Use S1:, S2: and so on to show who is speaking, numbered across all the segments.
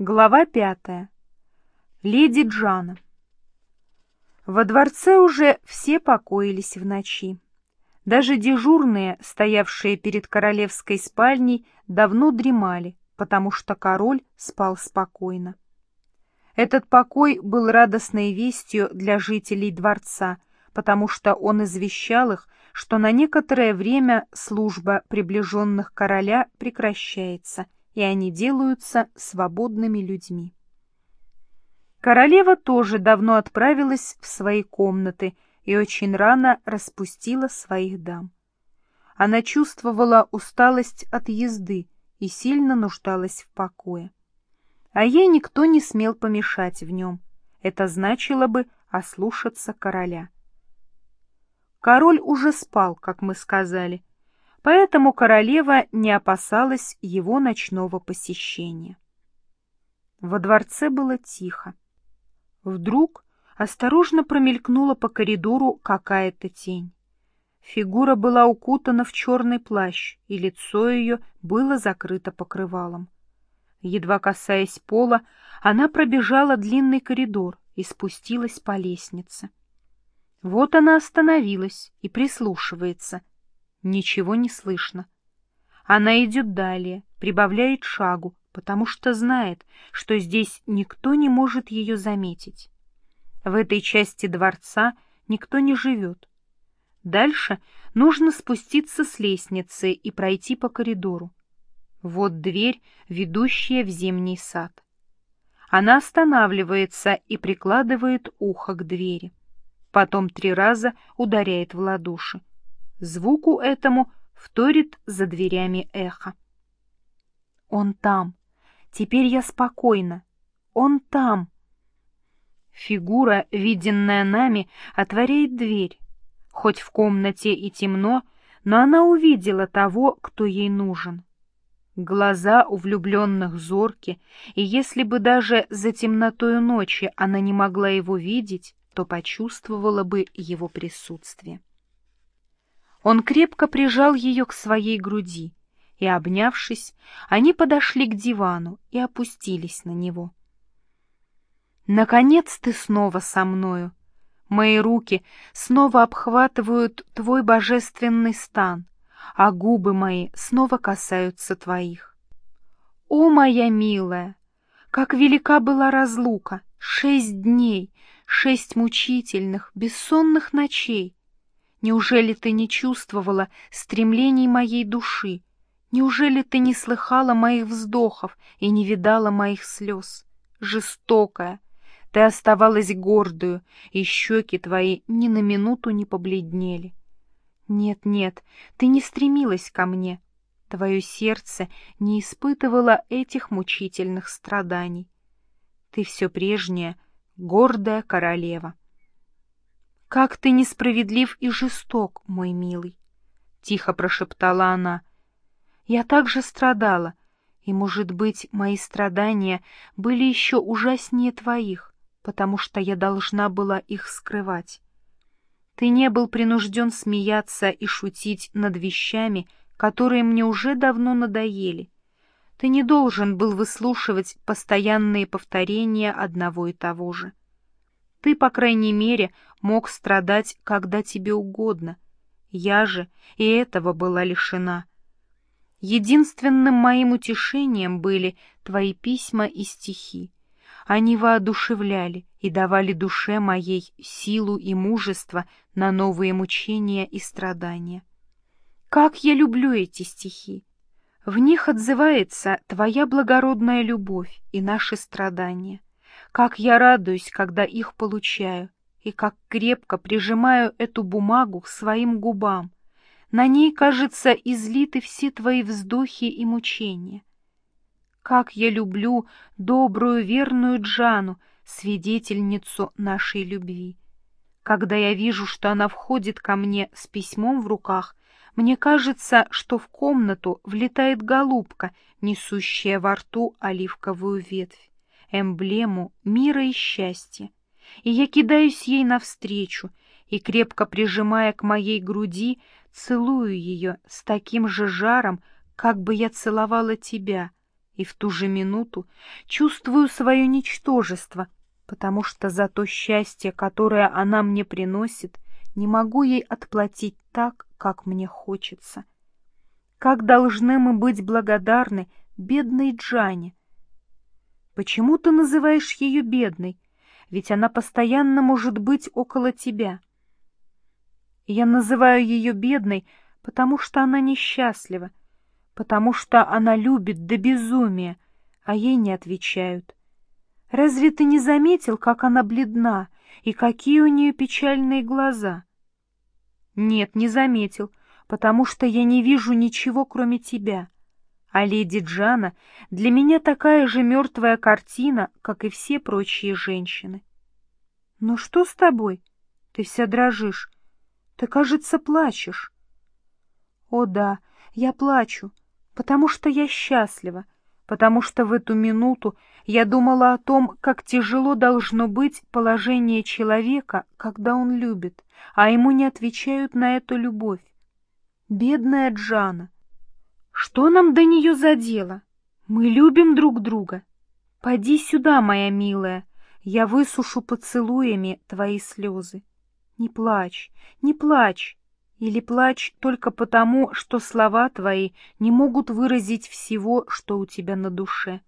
S1: Глава пятая. Леди Джана. Во дворце уже все покоились в ночи. Даже дежурные, стоявшие перед королевской спальней, давно дремали, потому что король спал спокойно. Этот покой был радостной вестью для жителей дворца, потому что он извещал их, что на некоторое время служба приближенных короля прекращается — и они делаются свободными людьми. Королева тоже давно отправилась в свои комнаты и очень рано распустила своих дам. Она чувствовала усталость от езды и сильно нуждалась в покое. А ей никто не смел помешать в нем. Это значило бы ослушаться короля. Король уже спал, как мы сказали, поэтому королева не опасалась его ночного посещения. Во дворце было тихо. Вдруг осторожно промелькнула по коридору какая-то тень. Фигура была укутана в черный плащ, и лицо ее было закрыто покрывалом. Едва касаясь пола, она пробежала длинный коридор и спустилась по лестнице. Вот она остановилась и прислушивается, Ничего не слышно. Она идет далее, прибавляет шагу, потому что знает, что здесь никто не может ее заметить. В этой части дворца никто не живет. Дальше нужно спуститься с лестницы и пройти по коридору. Вот дверь, ведущая в зимний сад. Она останавливается и прикладывает ухо к двери. Потом три раза ударяет в ладоши. Звуку этому вторит за дверями эхо. Он там. Теперь я спокойна. Он там. Фигура, виденная нами, отворяет дверь. Хоть в комнате и темно, но она увидела того, кто ей нужен. Глаза у влюбленных зорки, и если бы даже за темнотою ночи она не могла его видеть, то почувствовала бы его присутствие. Он крепко прижал ее к своей груди, и, обнявшись, они подошли к дивану и опустились на него. «Наконец ты снова со мною. Мои руки снова обхватывают твой божественный стан, а губы мои снова касаются твоих. О, моя милая! Как велика была разлука! Шесть дней, шесть мучительных, бессонных ночей! Неужели ты не чувствовала стремлений моей души? Неужели ты не слыхала моих вздохов и не видала моих слез? Жестокая! Ты оставалась гордою, и щеки твои ни на минуту не побледнели. Нет, нет, ты не стремилась ко мне. Твое сердце не испытывало этих мучительных страданий. Ты все прежняя, гордая королева. «Как ты несправедлив и жесток, мой милый!» — тихо прошептала она. «Я также страдала, и, может быть, мои страдания были еще ужаснее твоих, потому что я должна была их скрывать. Ты не был принужден смеяться и шутить над вещами, которые мне уже давно надоели. Ты не должен был выслушивать постоянные повторения одного и того же. Ты, по крайней мере, мог страдать, когда тебе угодно. Я же и этого была лишена. Единственным моим утешением были твои письма и стихи. Они воодушевляли и давали душе моей силу и мужество на новые мучения и страдания. Как я люблю эти стихи! В них отзывается твоя благородная любовь и наши страдания. Как я радуюсь, когда их получаю, и как крепко прижимаю эту бумагу к своим губам. На ней, кажется, излиты все твои вздохи и мучения. Как я люблю добрую, верную Джану, свидетельницу нашей любви. Когда я вижу, что она входит ко мне с письмом в руках, мне кажется, что в комнату влетает голубка, несущая во рту оливковую ветвь эмблему мира и счастья, и я кидаюсь ей навстречу и, крепко прижимая к моей груди, целую ее с таким же жаром, как бы я целовала тебя, и в ту же минуту чувствую свое ничтожество, потому что за то счастье, которое она мне приносит, не могу ей отплатить так, как мне хочется. Как должны мы быть благодарны бедной Джане? Почему ты называешь ее бедной? Ведь она постоянно может быть около тебя. Я называю ее бедной, потому что она несчастлива, потому что она любит до безумия, а ей не отвечают. Разве ты не заметил, как она бледна и какие у нее печальные глаза? Нет, не заметил, потому что я не вижу ничего, кроме тебя. А леди Джана для меня такая же мертвая картина, как и все прочие женщины. Ну что с тобой? Ты вся дрожишь. Ты, кажется, плачешь. О да, я плачу, потому что я счастлива, потому что в эту минуту я думала о том, как тяжело должно быть положение человека, когда он любит, а ему не отвечают на эту любовь. Бедная Джана. Что нам до нее за дело? Мы любим друг друга. Поди сюда, моя милая, я высушу поцелуями твои слезы. Не плачь, не плачь, или плачь только потому, что слова твои не могут выразить всего, что у тебя на душе.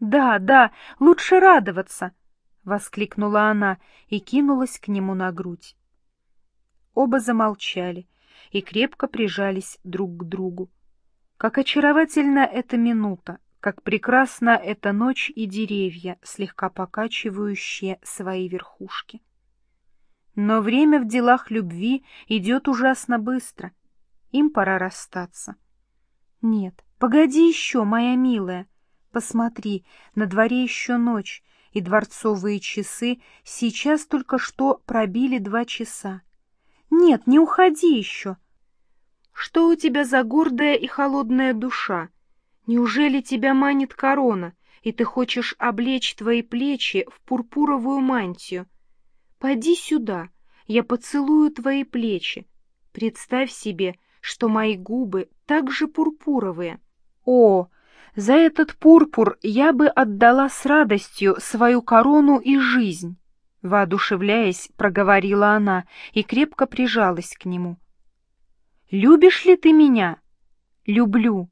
S1: «Да, да, лучше радоваться!» — воскликнула она и кинулась к нему на грудь. Оба замолчали и крепко прижались друг к другу. Как очаровательна эта минута, как прекрасна эта ночь и деревья, слегка покачивающие свои верхушки. Но время в делах любви идет ужасно быстро. Им пора расстаться. Нет, погоди еще, моя милая. Посмотри, на дворе еще ночь, и дворцовые часы сейчас только что пробили два часа. Нет, не уходи еще. Что у тебя за гордая и холодная душа? Неужели тебя манит корона, и ты хочешь облечь твои плечи в пурпуровую мантию? Поди сюда, я поцелую твои плечи. Представь себе, что мои губы также пурпуровые. О, за этот пурпур я бы отдала с радостью свою корону и жизнь. Воодушевляясь, проговорила она и крепко прижалась к нему. «Любишь ли ты меня?» «Люблю.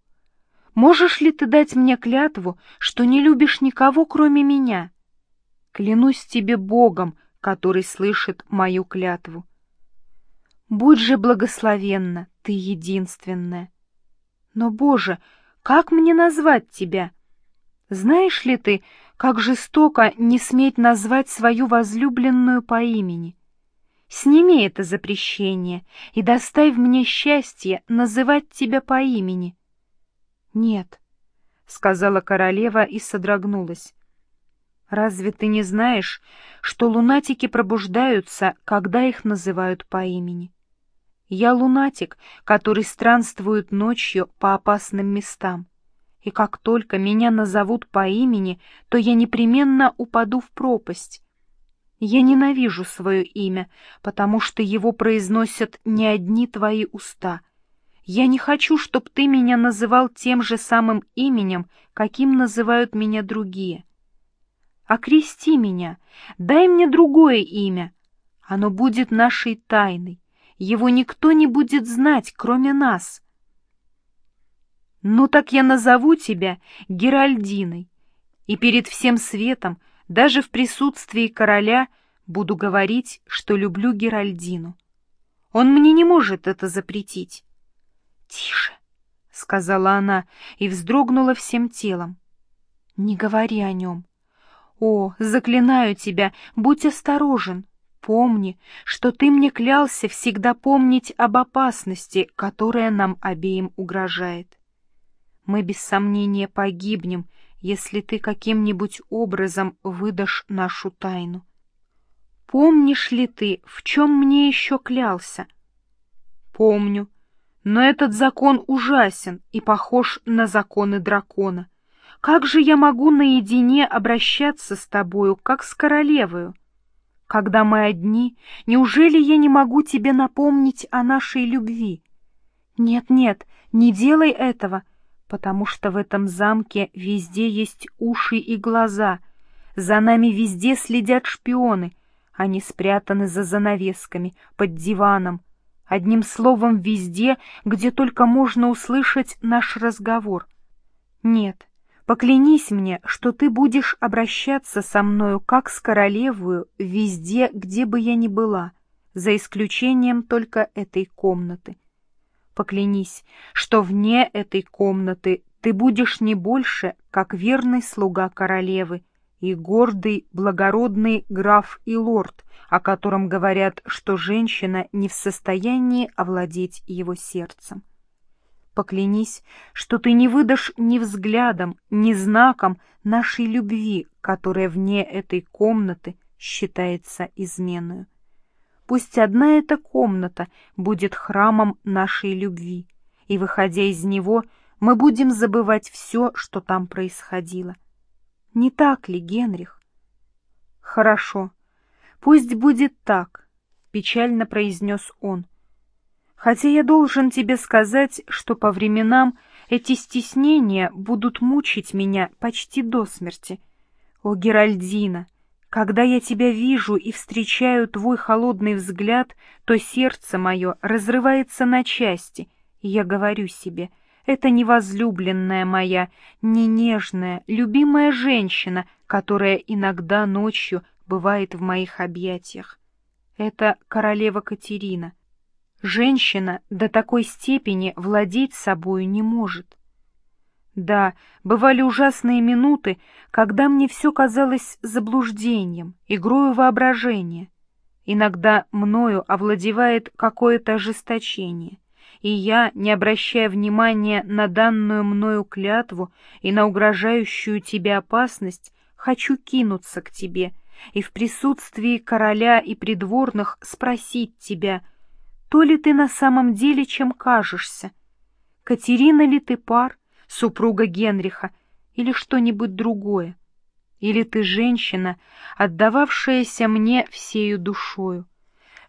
S1: Можешь ли ты дать мне клятву, что не любишь никого, кроме меня?» «Клянусь тебе Богом, который слышит мою клятву. Будь же благословенна, ты единственная. Но, Боже, как мне назвать тебя? Знаешь ли ты, как жестоко не сметь назвать свою возлюбленную по имени? Сними это запрещение и доставь мне счастье называть тебя по имени. Нет, — сказала королева и содрогнулась. Разве ты не знаешь, что лунатики пробуждаются, когда их называют по имени? Я лунатик, который странствует ночью по опасным местам. И как только меня назовут по имени, то я непременно упаду в пропасть. Я ненавижу свое имя, потому что его произносят не одни твои уста. Я не хочу, чтобы ты меня называл тем же самым именем, каким называют меня другие. Окрести меня, дай мне другое имя. Оно будет нашей тайной. Его никто не будет знать, кроме нас. Ну так я назову тебя Геральдиной, и перед всем светом, даже в присутствии короля, буду говорить, что люблю Геральдину. Он мне не может это запретить. — Тише, — сказала она и вздрогнула всем телом. — Не говори о нем. О, заклинаю тебя, будь осторожен. Помни, что ты мне клялся всегда помнить об опасности, которая нам обеим угрожает. Мы без сомнения погибнем, если ты каким-нибудь образом выдашь нашу тайну. Помнишь ли ты, в чем мне еще клялся? Помню, но этот закон ужасен и похож на законы дракона. Как же я могу наедине обращаться с тобою, как с королевою? Когда мы одни, неужели я не могу тебе напомнить о нашей любви? Нет-нет, не делай этого. Потому что в этом замке везде есть уши и глаза, за нами везде следят шпионы, они спрятаны за занавесками, под диваном, одним словом, везде, где только можно услышать наш разговор. Нет, поклянись мне, что ты будешь обращаться со мною как с королевою везде, где бы я ни была, за исключением только этой комнаты. Поклянись, что вне этой комнаты ты будешь не больше, как верный слуга королевы и гордый, благородный граф и лорд, о котором говорят, что женщина не в состоянии овладеть его сердцем. Поклянись, что ты не выдашь ни взглядом, ни знаком нашей любви, которая вне этой комнаты считается изменою. Пусть одна эта комната будет храмом нашей любви, и, выходя из него, мы будем забывать все, что там происходило. Не так ли, Генрих? Хорошо, пусть будет так, — печально произнес он. Хотя я должен тебе сказать, что по временам эти стеснения будут мучить меня почти до смерти. О, Геральдина, когда я тебя вижу и встречаю твой холодный взгляд, то сердце мое разрывается на части, и я говорю себе, это не возлюбленная моя, не нежная, любимая женщина, которая иногда ночью бывает в моих объятиях. Это королева Катерина. Женщина до такой степени владеть собою не может. Да, бывали ужасные минуты, когда мне все казалось заблуждением, игрою воображения. Иногда мною овладевает какое-то ожесточение, и я, не обращая внимания на данную мною клятву и на угрожающую тебе опасность, хочу кинуться к тебе и в присутствии короля и придворных спросить тебя, то ли ты на самом деле чем кажешься, Катерина ли ты пар, супруга Генриха, или что-нибудь другое. Или ты женщина, отдававшаяся мне всею душою.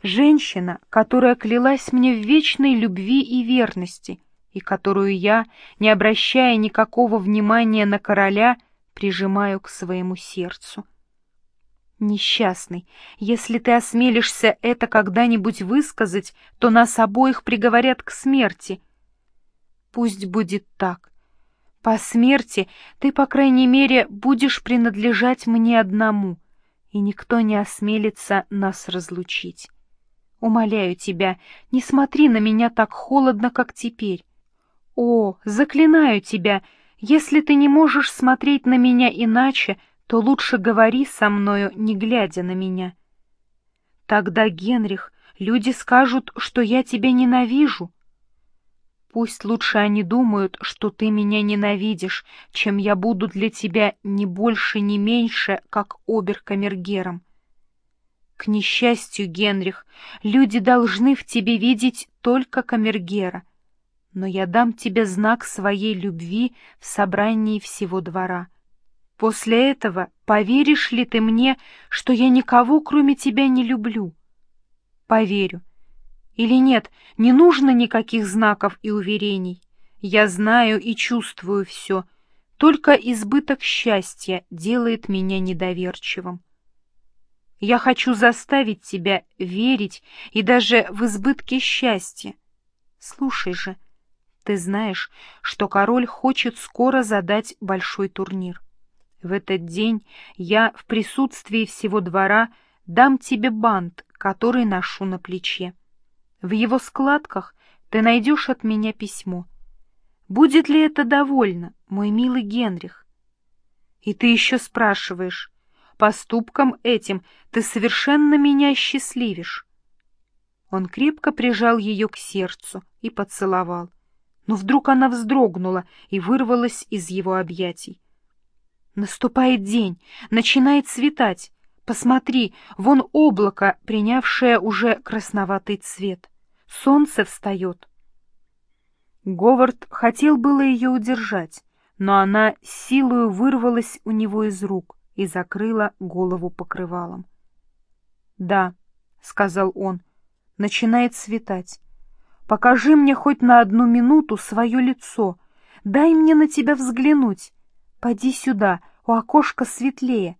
S1: Женщина, которая клялась мне в вечной любви и верности, и которую я, не обращая никакого внимания на короля, прижимаю к своему сердцу. Несчастный, если ты осмелишься это когда-нибудь высказать, то нас обоих приговорят к смерти. Пусть будет так. По смерти ты, по крайней мере, будешь принадлежать мне одному, и никто не осмелится нас разлучить. Умоляю тебя, не смотри на меня так холодно, как теперь. О, заклинаю тебя, если ты не можешь смотреть на меня иначе, то лучше говори со мною, не глядя на меня. Тогда, Генрих, люди скажут, что я тебя ненавижу, Пусть лучше они думают, что ты меня ненавидишь, чем я буду для тебя ни больше, ни меньше, как оберкамергером. К несчастью, Генрих, люди должны в тебе видеть только камергера, но я дам тебе знак своей любви в собрании всего двора. После этого поверишь ли ты мне, что я никого, кроме тебя, не люблю? Поверю. Или нет, не нужно никаких знаков и уверений. Я знаю и чувствую все. Только избыток счастья делает меня недоверчивым. Я хочу заставить тебя верить и даже в избытке счастья. Слушай же, ты знаешь, что король хочет скоро задать большой турнир. В этот день я в присутствии всего двора дам тебе бант, который ношу на плече. В его складках ты найдешь от меня письмо. Будет ли это довольно, мой милый Генрих? И ты еще спрашиваешь, поступком этим ты совершенно меня счастливишь. Он крепко прижал ее к сердцу и поцеловал, но вдруг она вздрогнула и вырвалась из его объятий. Наступает день, начинает светать. Посмотри, вон облако, принявшее уже красноватый цвет. Солнце встает. Говард хотел было ее удержать, но она силою вырвалась у него из рук и закрыла голову покрывалом. «Да», — сказал он, — «начинает светать. Покажи мне хоть на одну минуту свое лицо. дай мне на тебя взглянуть. Поди сюда, у окошка светлее.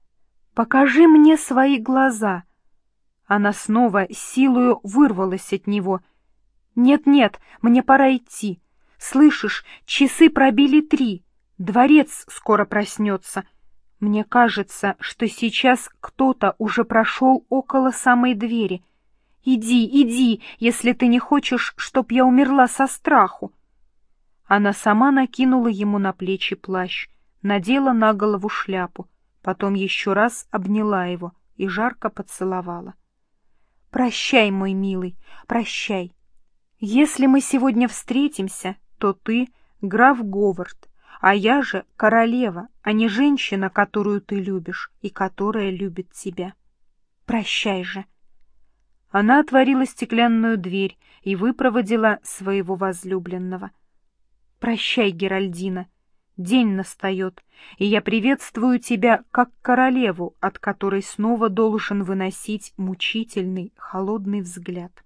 S1: Покажи мне свои глаза. Она снова силою вырвалась от него. Нет-нет, мне пора идти. Слышишь, часы пробили три. Дворец скоро проснется. Мне кажется, что сейчас кто-то уже прошел около самой двери. Иди, иди, если ты не хочешь, чтоб я умерла со страху. Она сама накинула ему на плечи плащ, надела на голову шляпу, потом еще раз обняла его и жарко поцеловала. «Прощай, мой милый, прощай. Если мы сегодня встретимся, то ты граф Говард, а я же королева, а не женщина, которую ты любишь и которая любит тебя. Прощай же. Она отворила стеклянную дверь и выпроводила своего возлюбленного. Прощай, Геральдина. День настает, и я приветствую тебя как королеву, от которой снова должен выносить мучительный, холодный взгляд.